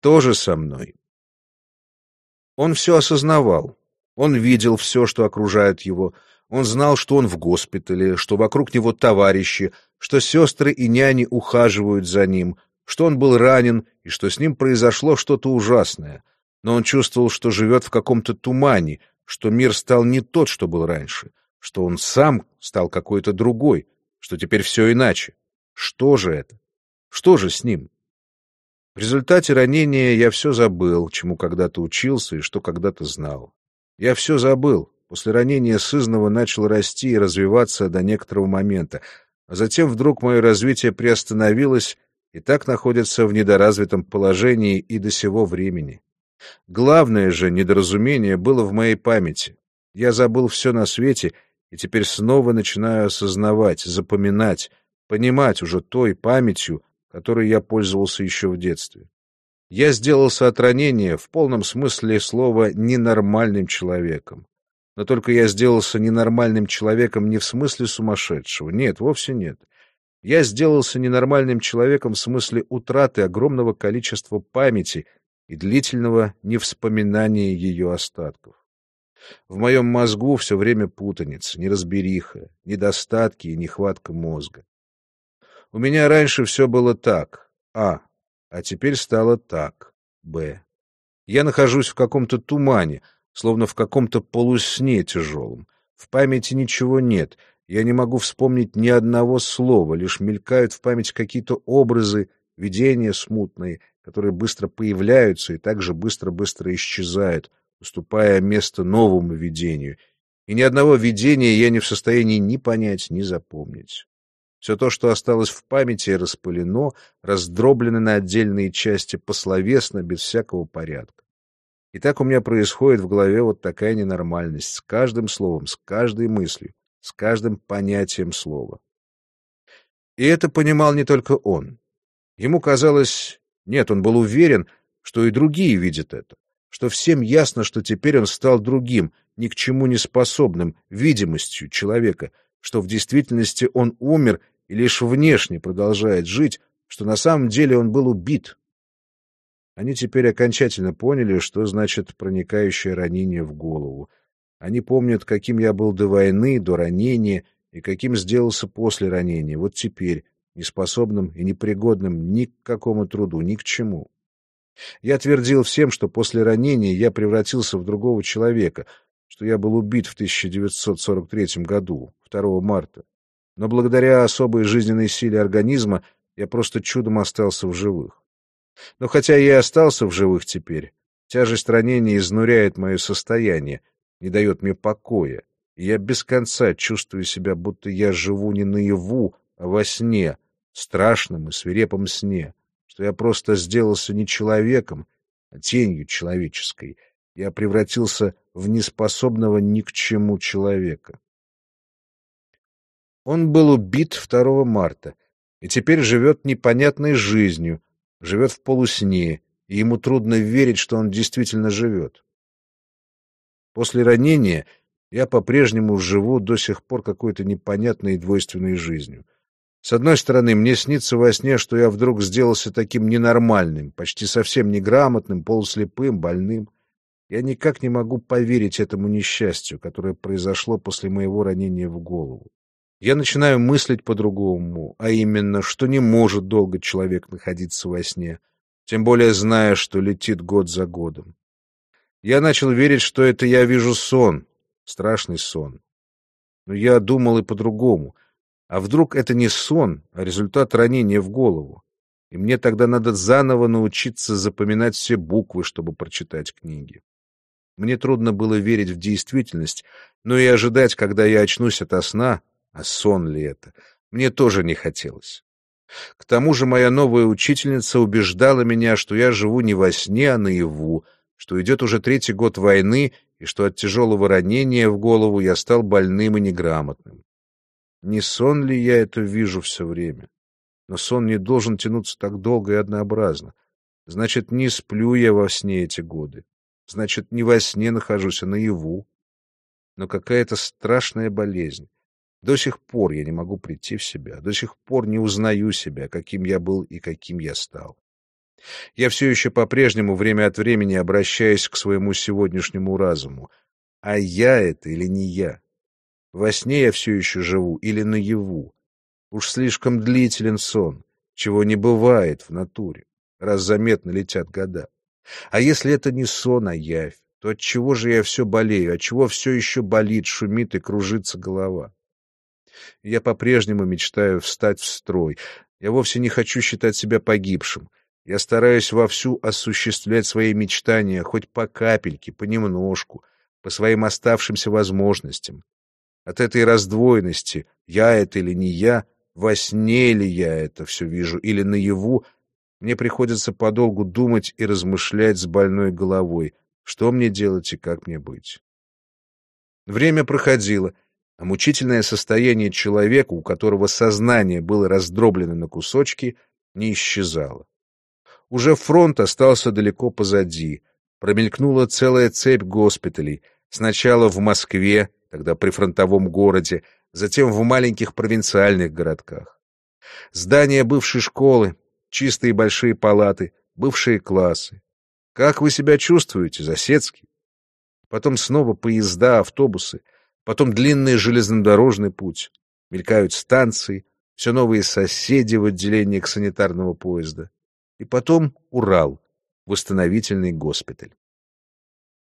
Что же со мной? Он все осознавал. Он видел все, что окружает его. Он знал, что он в госпитале, что вокруг него товарищи, что сестры и няни ухаживают за ним, что он был ранен и что с ним произошло что-то ужасное. Но он чувствовал, что живет в каком-то тумане, что мир стал не тот, что был раньше, что он сам стал какой-то другой, что теперь все иначе. Что же это? Что же с ним? В результате ранения я все забыл, чему когда-то учился и что когда-то знал. Я все забыл. После ранения сызнова начал расти и развиваться до некоторого момента, а затем вдруг мое развитие приостановилось и так находится в недоразвитом положении и до сего времени. Главное же недоразумение было в моей памяти. Я забыл все на свете и теперь снова начинаю осознавать, запоминать, понимать уже той памятью, которой я пользовался еще в детстве. Я сделался от ранения в полном смысле слова ненормальным человеком. Но только я сделался ненормальным человеком не в смысле сумасшедшего. Нет, вовсе нет. Я сделался ненормальным человеком в смысле утраты огромного количества памяти и длительного невспоминания ее остатков. В моем мозгу все время путаница, неразбериха, недостатки и нехватка мозга. У меня раньше все было так. А. А теперь стало так. Б. Я нахожусь в каком-то тумане, словно в каком-то полусне тяжелом. В памяти ничего нет. Я не могу вспомнить ни одного слова, лишь мелькают в памяти какие-то образы, видения смутные, которые быстро появляются и также быстро-быстро исчезают, уступая место новому видению. И ни одного видения я не в состоянии ни понять, ни запомнить. Все то, что осталось в памяти, распылено, раздроблено на отдельные части, пословесно, без всякого порядка. И так у меня происходит в голове вот такая ненормальность с каждым словом, с каждой мыслью, с каждым понятием слова. И это понимал не только он. Ему казалось, нет, он был уверен, что и другие видят это, что всем ясно, что теперь он стал другим, ни к чему не способным, видимостью человека — что в действительности он умер и лишь внешне продолжает жить, что на самом деле он был убит. Они теперь окончательно поняли, что значит проникающее ранение в голову. Они помнят, каким я был до войны, до ранения, и каким сделался после ранения, вот теперь, неспособным и непригодным ни к какому труду, ни к чему. Я твердил всем, что после ранения я превратился в другого человека, что я был убит в 1943 году, 2 марта. Но благодаря особой жизненной силе организма я просто чудом остался в живых. Но хотя я и остался в живых теперь, тяжесть ранения изнуряет мое состояние, не дает мне покоя, и я без конца чувствую себя, будто я живу не наяву, а во сне, страшном и свирепом сне, что я просто сделался не человеком, а тенью человеческой. Я превратился в неспособного ни к чему человека. Он был убит 2 марта и теперь живет непонятной жизнью, живет в полусне, и ему трудно верить, что он действительно живет. После ранения я по-прежнему живу до сих пор какой-то непонятной и двойственной жизнью. С одной стороны, мне снится во сне, что я вдруг сделался таким ненормальным, почти совсем неграмотным, полуслепым, больным. Я никак не могу поверить этому несчастью, которое произошло после моего ранения в голову я начинаю мыслить по-другому, а именно, что не может долго человек находиться во сне, тем более зная, что летит год за годом. Я начал верить, что это я вижу сон, страшный сон. Но я думал и по-другому. А вдруг это не сон, а результат ранения в голову? И мне тогда надо заново научиться запоминать все буквы, чтобы прочитать книги. Мне трудно было верить в действительность, но и ожидать, когда я очнусь ото сна, а сон ли это? Мне тоже не хотелось. К тому же моя новая учительница убеждала меня, что я живу не во сне, а наяву, что идет уже третий год войны и что от тяжелого ранения в голову я стал больным и неграмотным. Не сон ли я это вижу все время? Но сон не должен тянуться так долго и однообразно. Значит, не сплю я во сне эти годы. Значит, не во сне нахожусь, а наяву. Но какая-то страшная болезнь. До сих пор я не могу прийти в себя, до сих пор не узнаю себя, каким я был и каким я стал. Я все еще по-прежнему время от времени обращаюсь к своему сегодняшнему разуму. А я это или не я? Во сне я все еще живу или наяву? Уж слишком длителен сон, чего не бывает в натуре, раз заметно летят года. А если это не сон, а явь, то от чего же я все болею, от чего все еще болит, шумит и кружится голова? Я по-прежнему мечтаю встать в строй. Я вовсе не хочу считать себя погибшим. Я стараюсь вовсю осуществлять свои мечтания, хоть по капельке, понемножку, по своим оставшимся возможностям. От этой раздвоенности, я это или не я, во сне ли я это все вижу или наяву, мне приходится подолгу думать и размышлять с больной головой, что мне делать и как мне быть. Время проходило, а мучительное состояние человека, у которого сознание было раздроблено на кусочки, не исчезало. Уже фронт остался далеко позади, промелькнула целая цепь госпиталей, сначала в Москве, тогда при фронтовом городе, затем в маленьких провинциальных городках. Здания бывшей школы, чистые большие палаты, бывшие классы. Как вы себя чувствуете, Засецкий? Потом снова поезда, автобусы, потом длинный железнодорожный путь. Мелькают станции, все новые соседи в отделениях санитарного поезда. И потом Урал, восстановительный госпиталь.